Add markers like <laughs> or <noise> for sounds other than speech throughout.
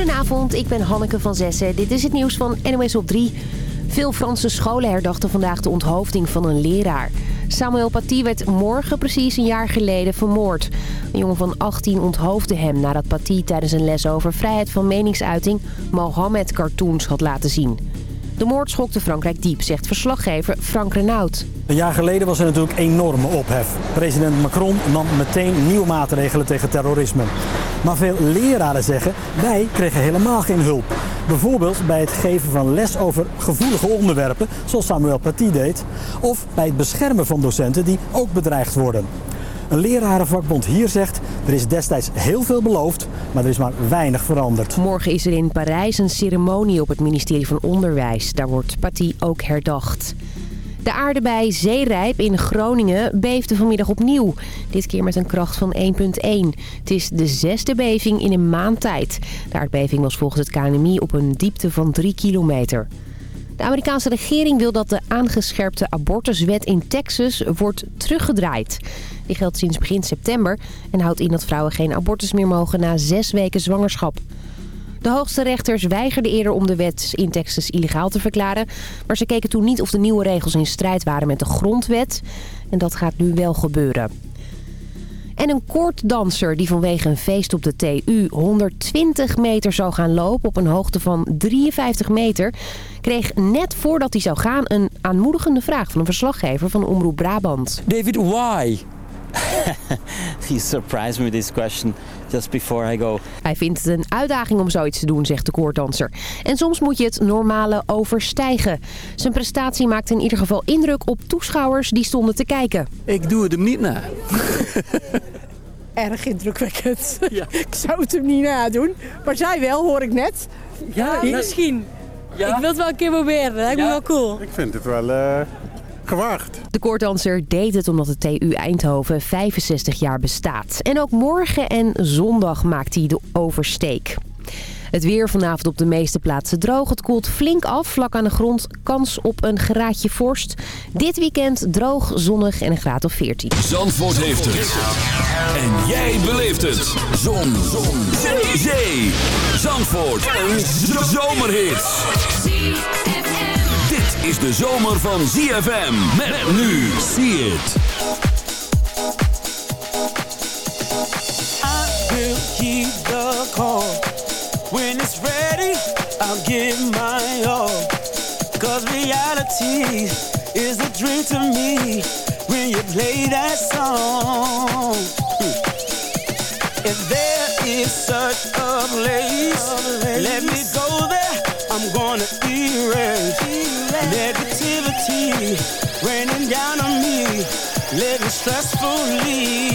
Goedenavond, ik ben Hanneke van Zessen. Dit is het nieuws van NOS op 3. Veel Franse scholen herdachten vandaag de onthoofding van een leraar. Samuel Paty werd morgen precies een jaar geleden vermoord. Een jongen van 18 onthoofde hem nadat Paty tijdens een les over vrijheid van meningsuiting Mohammed-cartoons had laten zien. De moord schokte Frankrijk diep, zegt verslaggever Frank Renaud. Een jaar geleden was er natuurlijk enorme ophef. President Macron nam meteen nieuwe maatregelen tegen terrorisme. Maar veel leraren zeggen, wij kregen helemaal geen hulp. Bijvoorbeeld bij het geven van les over gevoelige onderwerpen, zoals Samuel Paty deed. Of bij het beschermen van docenten die ook bedreigd worden. Een lerarenvakbond hier zegt, er is destijds heel veel beloofd, maar er is maar weinig veranderd. Morgen is er in Parijs een ceremonie op het ministerie van Onderwijs. Daar wordt Paty ook herdacht. De aardbei Zeerijp in Groningen beefde vanmiddag opnieuw. Dit keer met een kracht van 1,1. Het is de zesde beving in een maand tijd. De aardbeving was volgens het KNMI op een diepte van 3 kilometer. De Amerikaanse regering wil dat de aangescherpte abortuswet in Texas wordt teruggedraaid. Die geldt sinds begin september en houdt in dat vrouwen geen abortus meer mogen na zes weken zwangerschap. De hoogste rechters weigerden eerder om de wet in Texas illegaal te verklaren. Maar ze keken toen niet of de nieuwe regels in strijd waren met de grondwet. En dat gaat nu wel gebeuren. En een koorddanser die vanwege een feest op de TU 120 meter zou gaan lopen op een hoogte van 53 meter... kreeg net voordat hij zou gaan een aanmoedigende vraag van een verslaggever van Omroep Brabant. David, why? <laughs> you surprised me this question just before I go. Hij vindt het een uitdaging om zoiets te doen, zegt de koorddanser. En soms moet je het normale overstijgen. Zijn prestatie maakte in ieder geval indruk op toeschouwers die stonden te kijken. Ik doe het hem niet na. <laughs> Erg indrukwekkend. <laughs> ik zou het hem niet nadoen. Maar zij wel, hoor ik net. Ja, misschien. Ik wil het wel een keer proberen. Dat lijkt me wel cool. Ik vind het wel uh, gewaagd. De koorddanser deed het omdat de TU Eindhoven 65 jaar bestaat. En ook morgen en zondag maakt hij de oversteek. Het weer vanavond op de meeste plaatsen droog. Het koelt flink af, vlak aan de grond. Kans op een graadje vorst. Dit weekend droog, zonnig en een graad of 14. Zandvoort heeft het. En jij beleeft het. Zon. Zon. Zee. Zee. Zandvoort. Een zomerhit. Is de zomer van ZFM. Met nu. See it. I will keep the call. When it's ready, I'll give my all. Cause reality is a dream to me when you play that song. If there is such a place, let me gonna erase negativity raining down on me, living stressfully.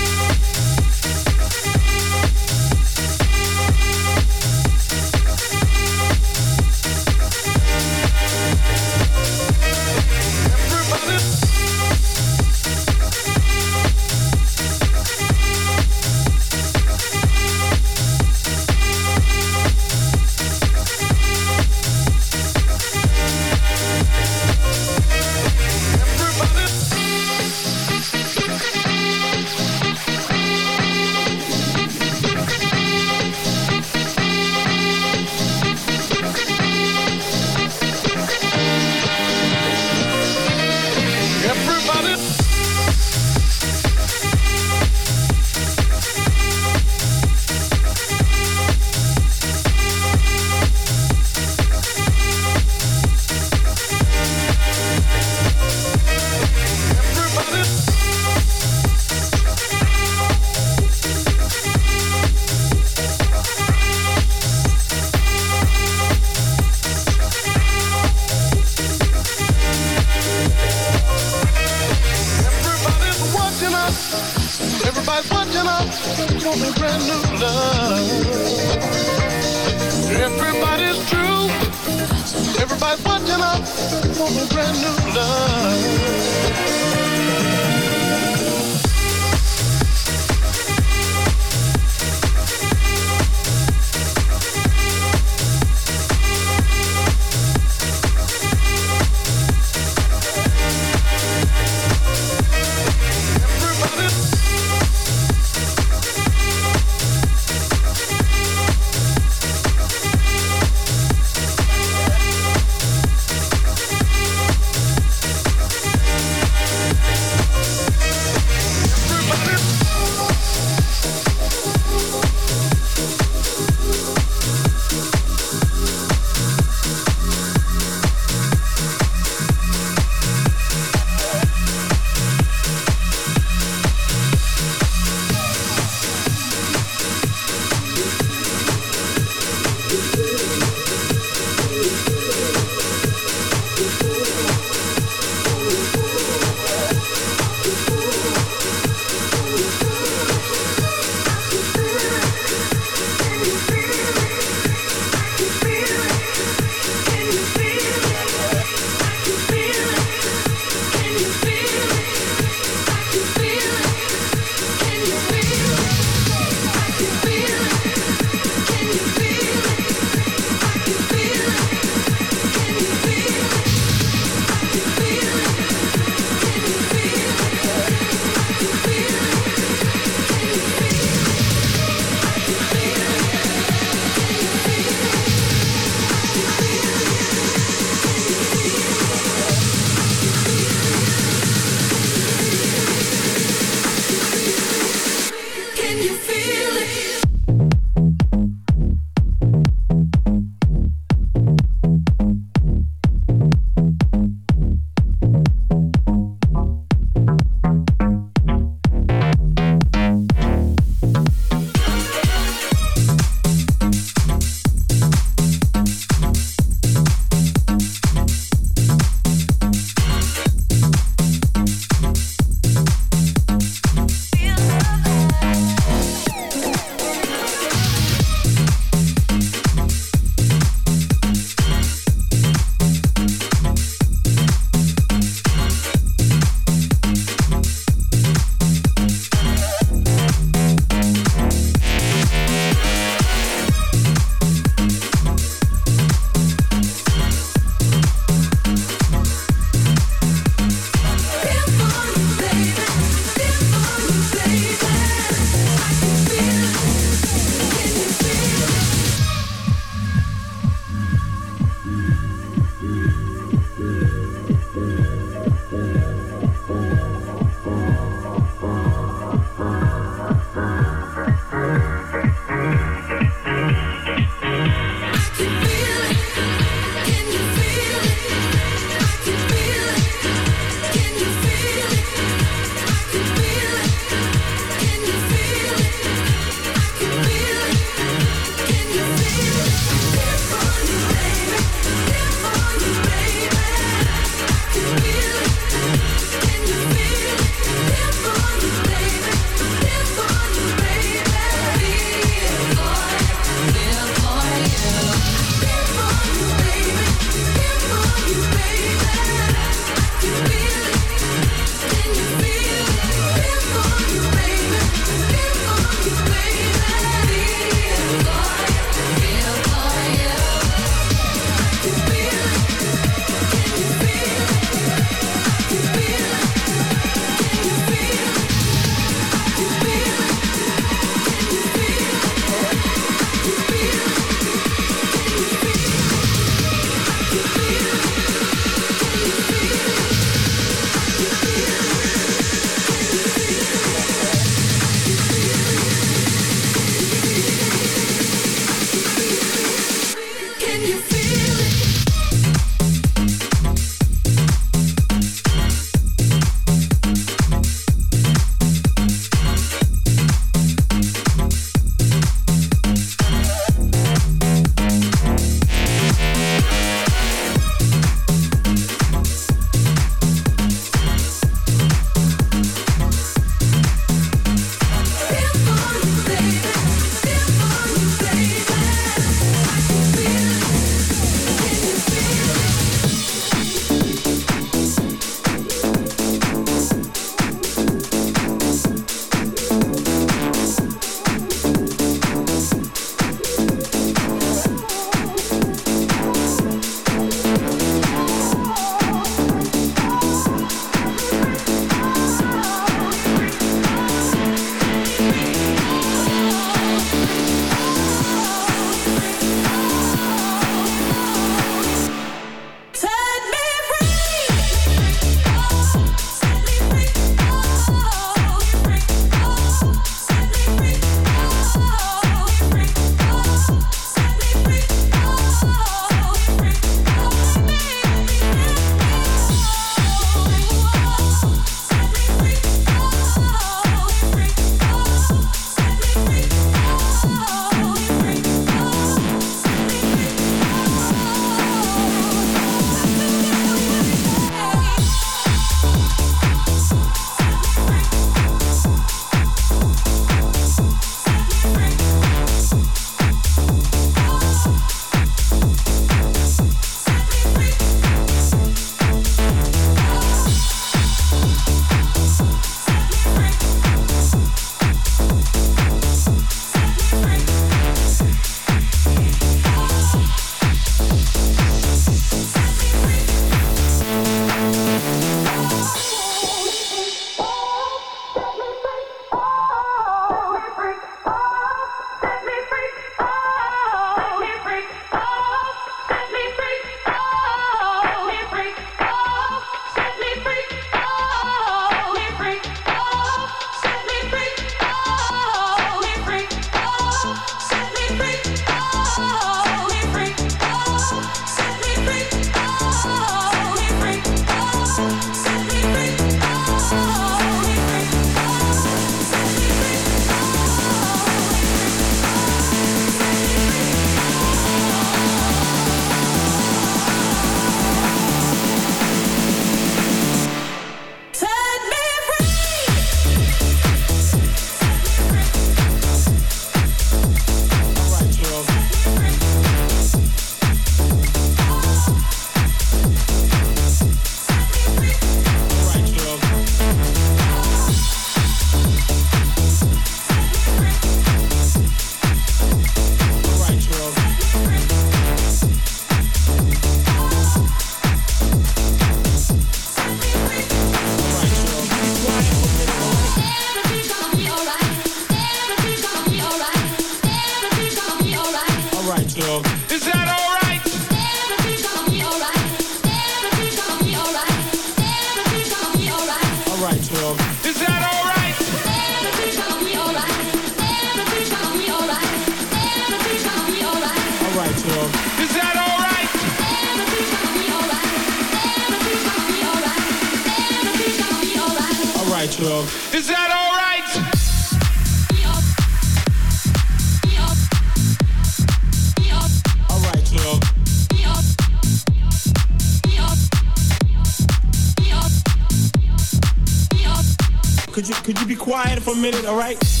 Could you could you be quiet for a minute, alright? Alright,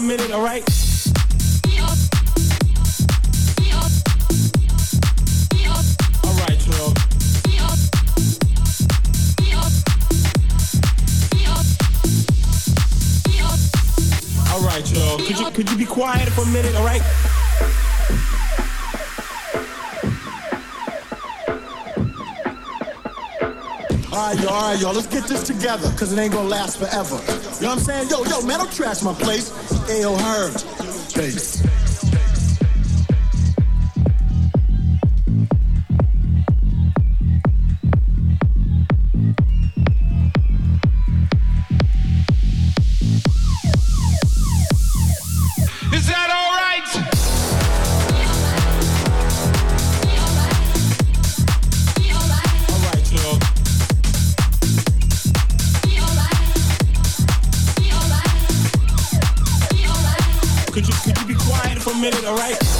a minute, alright? Alright, y'all. Alright, y'all. Could you could you be quiet for a minute, alright? All right, y'all, all right, y'all, let's get this together, because it ain't gonna last forever. You know what I'm saying? Yo, yo, man, don't trash my place. Ayo, Herb. Bass. minute, alright?